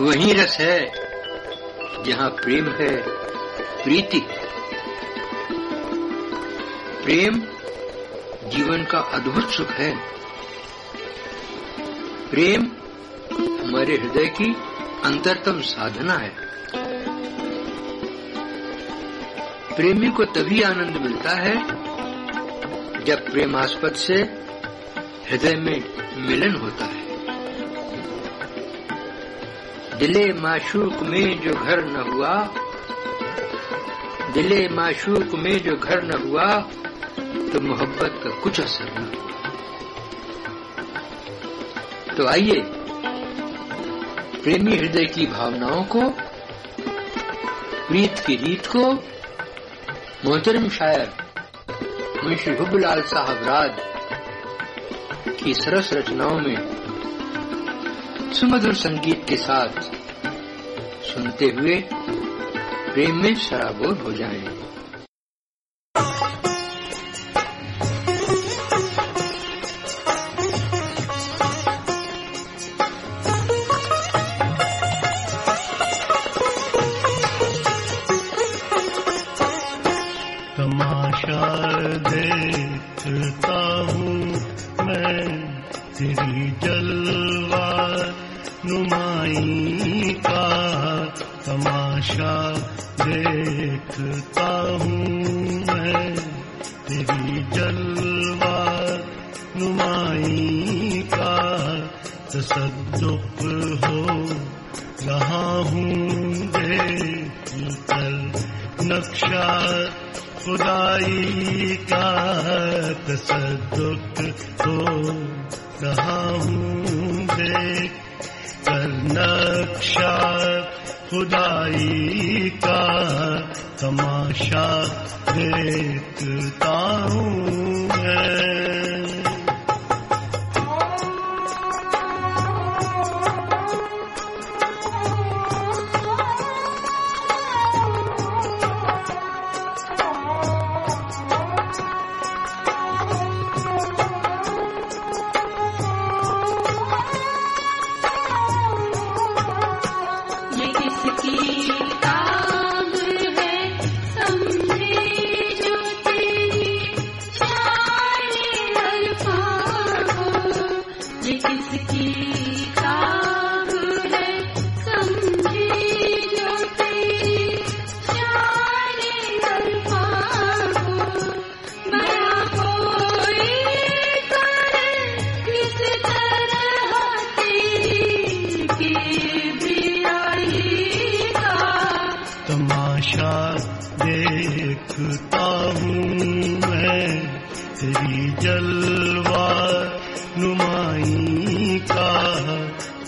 वही रस है जहाँ प्रेम है, प्रीति। प्रेम जीवन का अद्भुत सुख है। प्रेम हमारे हृदय की अंतरतम साधना है। प्रेमी को तभी आनंद मिलता है जब प्रेमास्पद से हृदय में मिलन होता है। दिले माशूक में जो घर न हुआ, दिले माशूक में जो घर न हुआ तो मोहब्बत का कुछ असर न तो आइए, प्रेमी हृदय की भावनाओं को, प्रीत की रीत को, मोहतरम शायर मुंशी हुबलाल साहब राज की सरस रचनाओं में सुमधुर संगीत के साथ सुनते हुए प्रेम में शराबोर हो जाएँ। देखता हूँ मैं। तेरी जलवा नुमाई का तसदुक हो रहा हूँ कर नक्शा खुदाई का तसदुक हो रहा हूँ देख कर नक्शा खुदाई का तमाशा देखता हूँ मैं।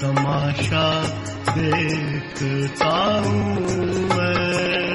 तमाशा देखता हूँ मैं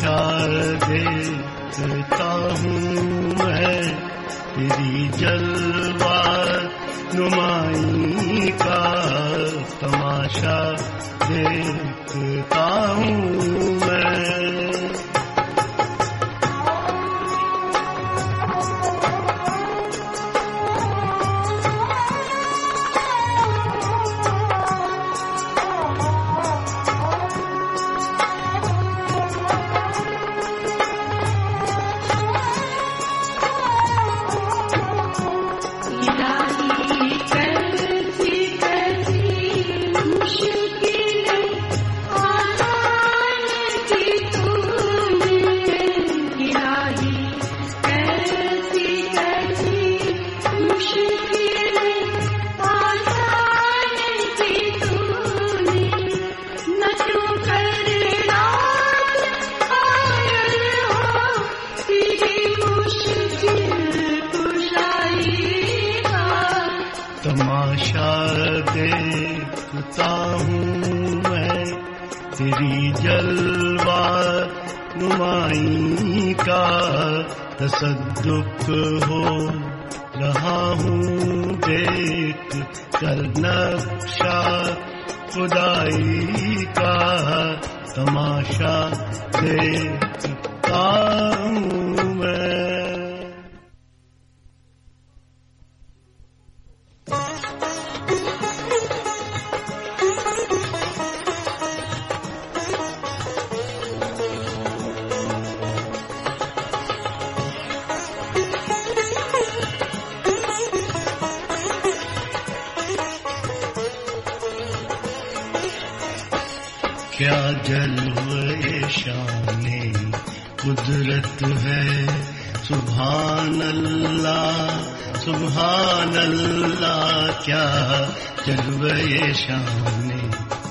तमाशा देता हूँ मैं। तेरी जलवा नुमाई का तमाशा देखता हूँ मैं। देखता हूँ मैं। तेरी जलवा नुमाई का तसदुक हो रहा हूँ। देख कर नक्शा खुदाई का तमाशा देखता हूँ। जलवे शाने कुदरत है। सुभान अल्लाह क्या जलवे शाने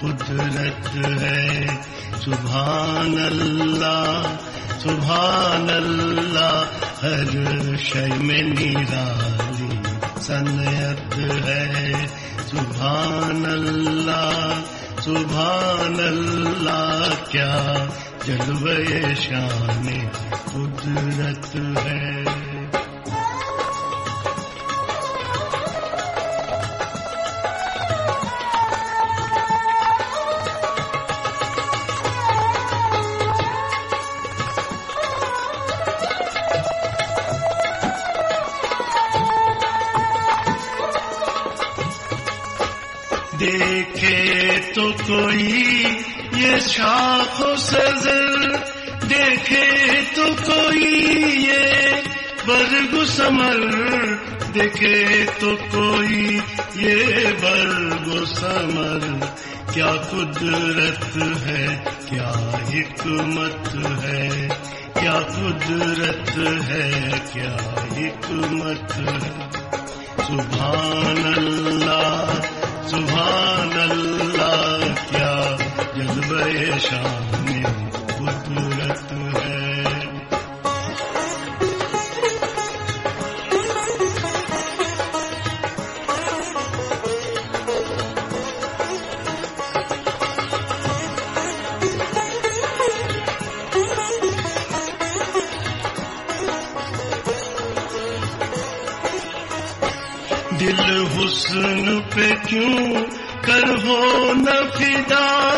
कुदरत है। अल्लाह हर शय में निराली सनयत है। सुभान अल्लाह क्या जलवे शान कुदरत है तो कोई ये शाखों से जर देखे तो कोई ये बरगु समर देखे तो कोई ये बरगु समर क्या कुदरत है, क्या हिकमत है, क्या कुदरत है, क्या हिकमत है। सुभान अल्लाह सुभान अल्लाह क्या जज्बे शाम में कुदरत है दिल हुस्न क्यों कर हो न फिदा?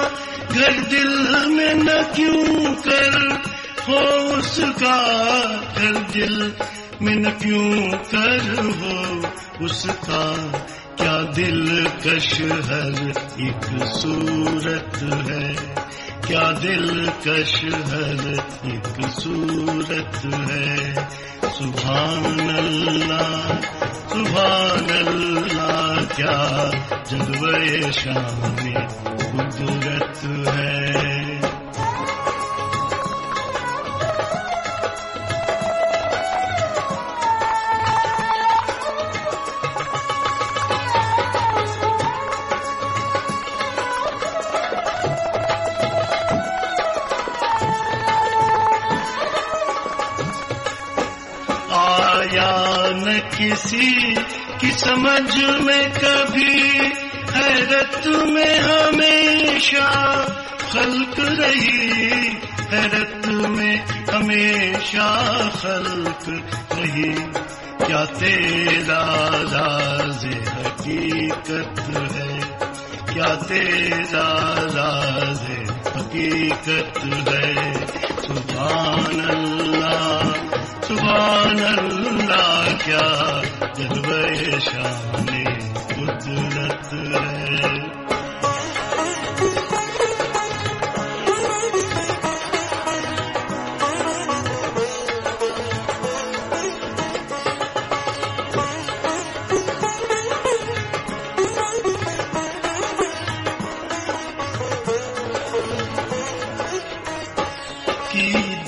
घर दिल में न क्यों कर हो उसका? घर दिल में न क्यों कर हो उसका? क्या दिल कश हर एक सूरत है। क्या दिल कश हर एक सूरत है। सुभान अल्लाह सुभान अल्लाह क्या जलवे शान कुदरत है। किसी की समझ में कभी हैरत में हमेशा खल्क रही हैरत में हमेशा खल्क रही। क्या तेरा राज हकीकत है? क्या तेरा राज हकीकत है? सुभान अल्लाह। सुभान अल्लाह क्या जलवे शान कुदरत है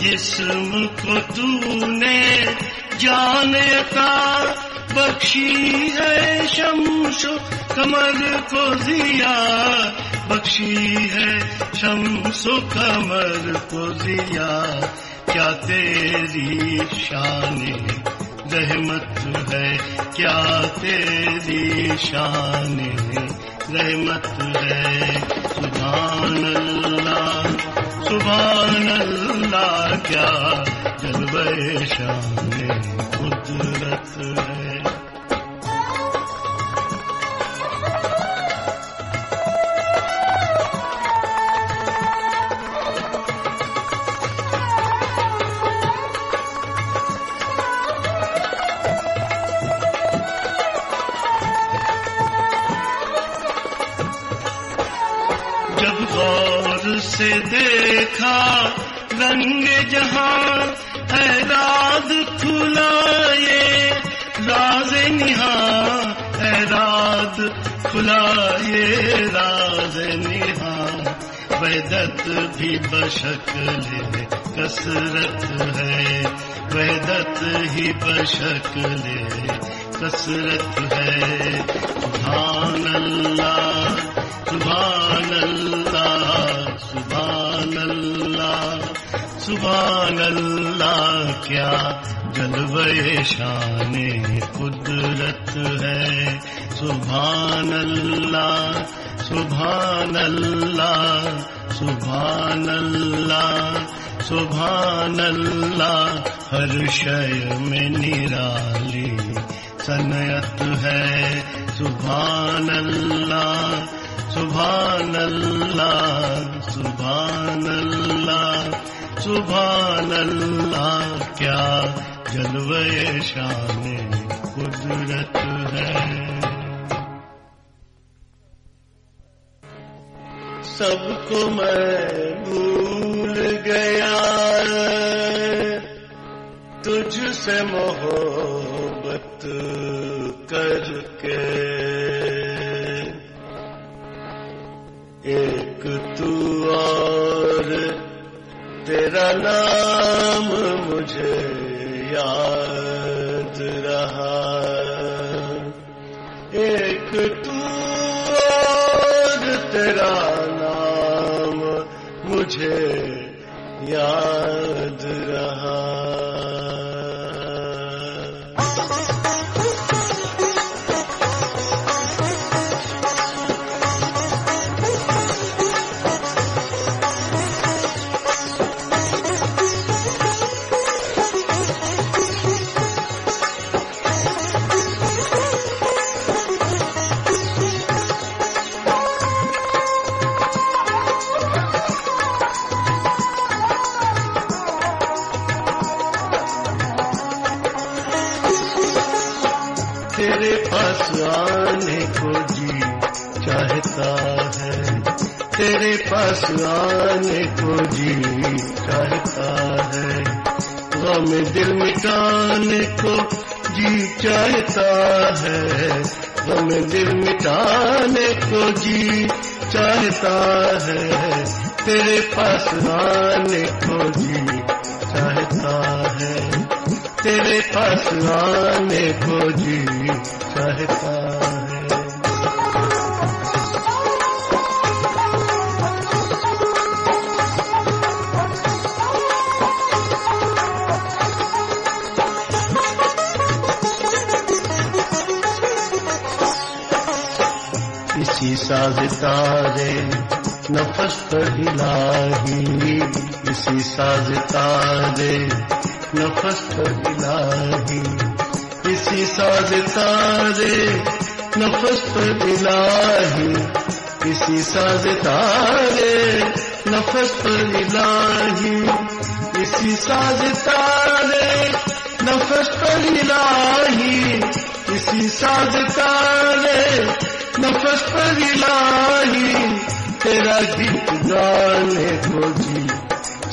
जिस्म को तूने जान अता बख्शी है शमशो कमर को जिया। बख्शी है शमसो कमर को जिया। क्या तेरी शान रहमत है? क्या तेरी शान रहमत है? सुभान अल्लाह। सुभान अल्लाह क्या जलवे शान कुदरत। है से देखा, रंग जहाँ है राज खुला ये राज निहा है राज खुला ये राज निहा। वैदत भी बशकल कसरत है। वैदत ही बशकल कसरत है। सुभान अल्लाह सुभान अल्लाह अल्लाह सुभान अल्लाह क्या जलवे शान कुदरत है। सुभान अल्लाह सुभान अल्लाह सुभान अल्लाह सुभान अल्लाह हर शय में निराली सनयत है। सुभान अल्लाह सुभान अल्लाह सुभान अल्लाह सुभान अल्लाह क्या जलवे शान कुदरत है। सबको मैं भूल गया तुझसे मोहब्बत करके। एक तू और, तेरा नाम मुझे याद रहा। एक तू और, तेरा नाम मुझे याद आने को जी चाहता है। तेरे पास आने को जी चाहता है। गम दिल मिटाने को जी चाहता है। गम दिल मिटाने को जी चाहता है। तेरे पास आने को जी तेरे पास आने को जी चाहता है। इसी साज तारे नफस पर इलाही इसी साज तारे नफस इलाही। इसी साज तारे नफस इलाही। इसी साज तारे नफस इलाही। इसी साज तारे नफस इलाही। इसी साज तारे नफस इलाही। तेरा गीत गाने को जी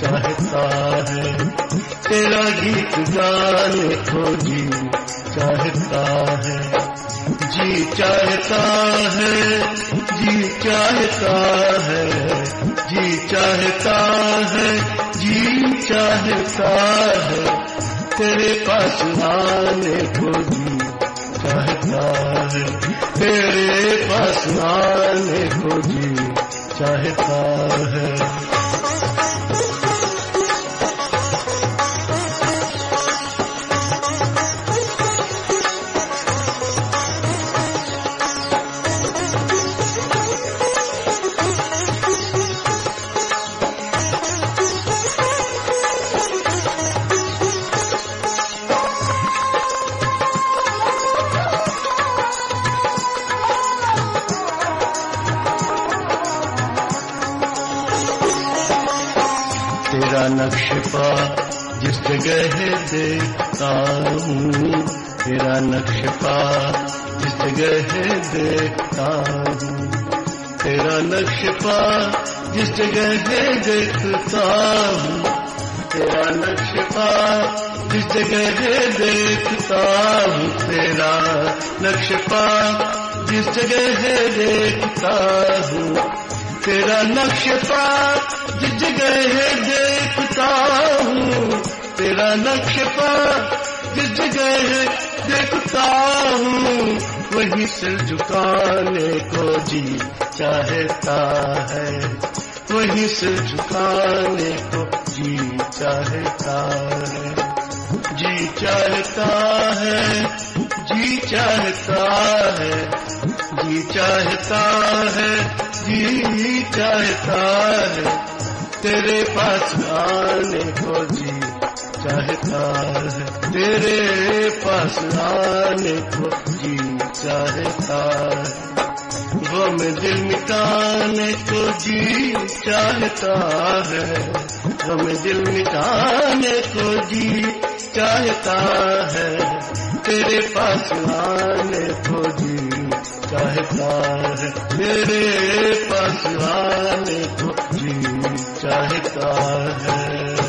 चाहता है। तेरा गीत गाने को जी चाहता है। जी चाहता है, जी चाहता है। जी चाहता है, जी चाहता है। तेरे पास आने को जी चाहता है। तेरे पास आने को जी चाहता है। नक्श पा जिस जगह देखता हूँ तेरा नक्श पा जिस जगह देखता हूँ तेरा नक्श पा जिस जगह देखता हूँ तेरा नक्श पा जिस जगह देखता हूँ तेरा नक्श पा जिस जगह देखता हूँ तेरा नक्श पा गए जगह देखता हूँ। तेरा नक्श पा जिस जगह देखता हूँ। वही सिर झुकाने को जी चाहता है। वही सिर झुकाने को जी चाहता है। जी चाहता है, जी चाहता है, जी चाहता है, जी चाहता है, तेरे पास आने को जी चाहता है, तेरे पास आने को जी चाहता है। गम दिल मिटाने को जी चाहता है गम दिल मिटाने को जी चाहता है, तेरे पास आने को जी चाहता है तेरे पास आने को जी चाहता है।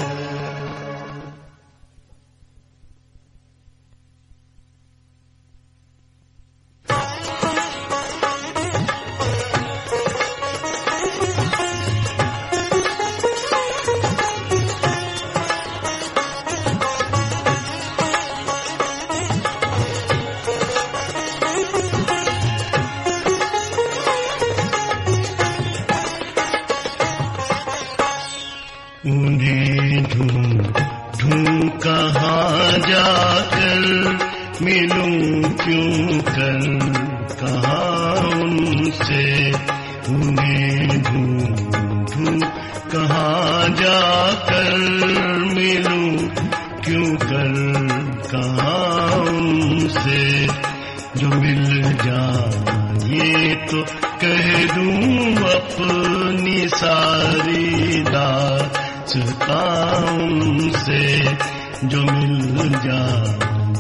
तो कह दूँ अपनी सारी दास्तां से जो मिल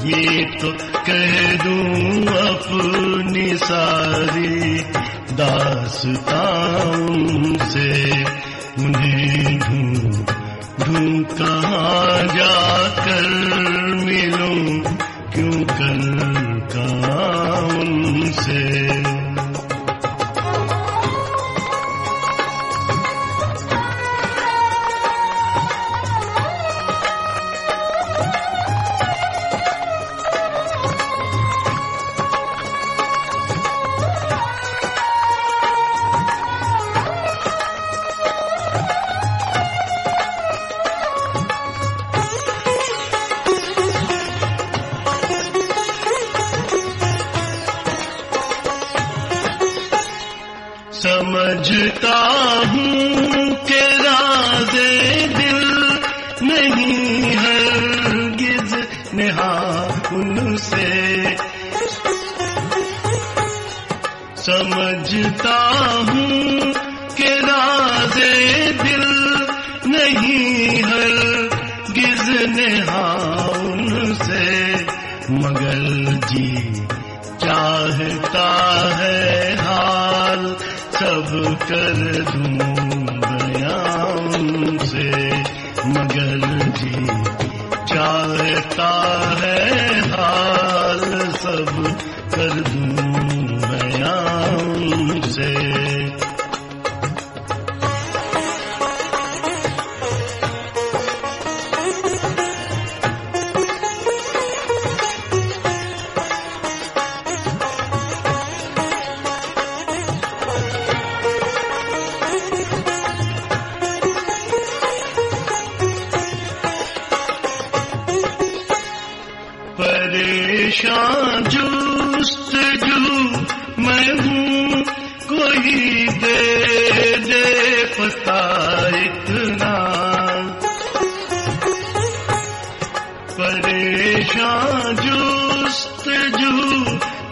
ये तो कह दूँ अपनी सारी दास्तां से उन्हें ढूंढ कहाँ जाकर मिलूं? क्यों कर समझता हूँ कि राजे दिल नहीं हरगिज नेहा उनसे मगर जी चाहता है हाल सब कर दूँ बयान से, मगर जी चाहता है हाल सब कर दूँ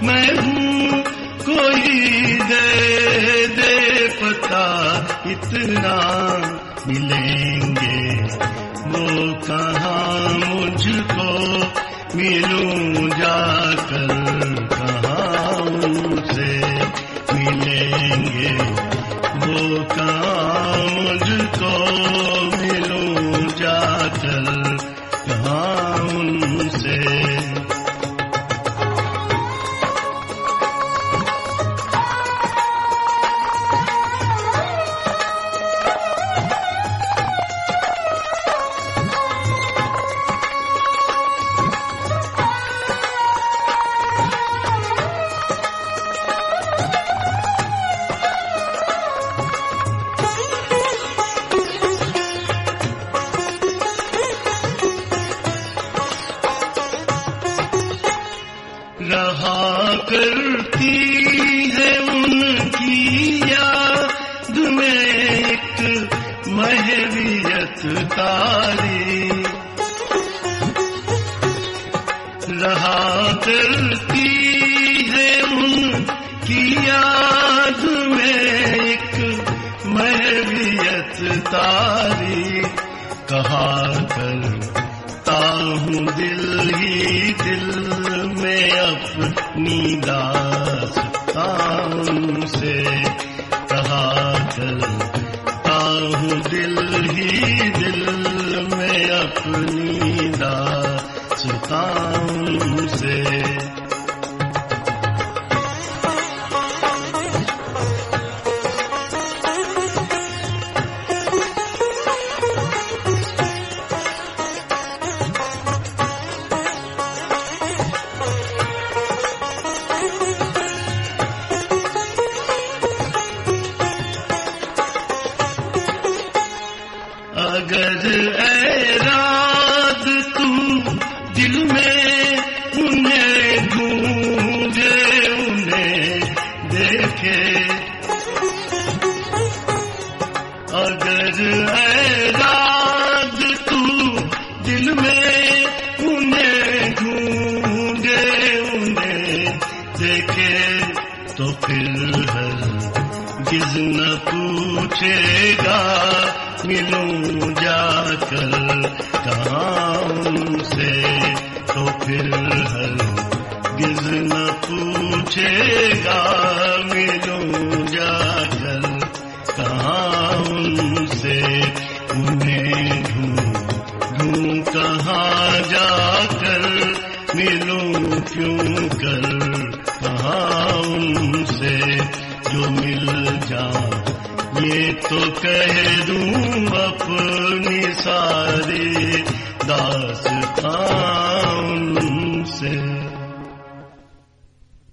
मैं हूँ, कोई दे दे पता। इतना मिलेंगे। वो कहा मुझको मिलूं जाकर? कहा उसे मिलेंगे? अपनी दास्तां से कहा करता हूँ दिल ही दिल में अपनी दास्तां से हर गिज न पूछेगा, मिलूं जाकर कहाँ से तो फिर हर गिज न पूछेगा, मिलूं तो कह दूं अपनी दास्तां उनसे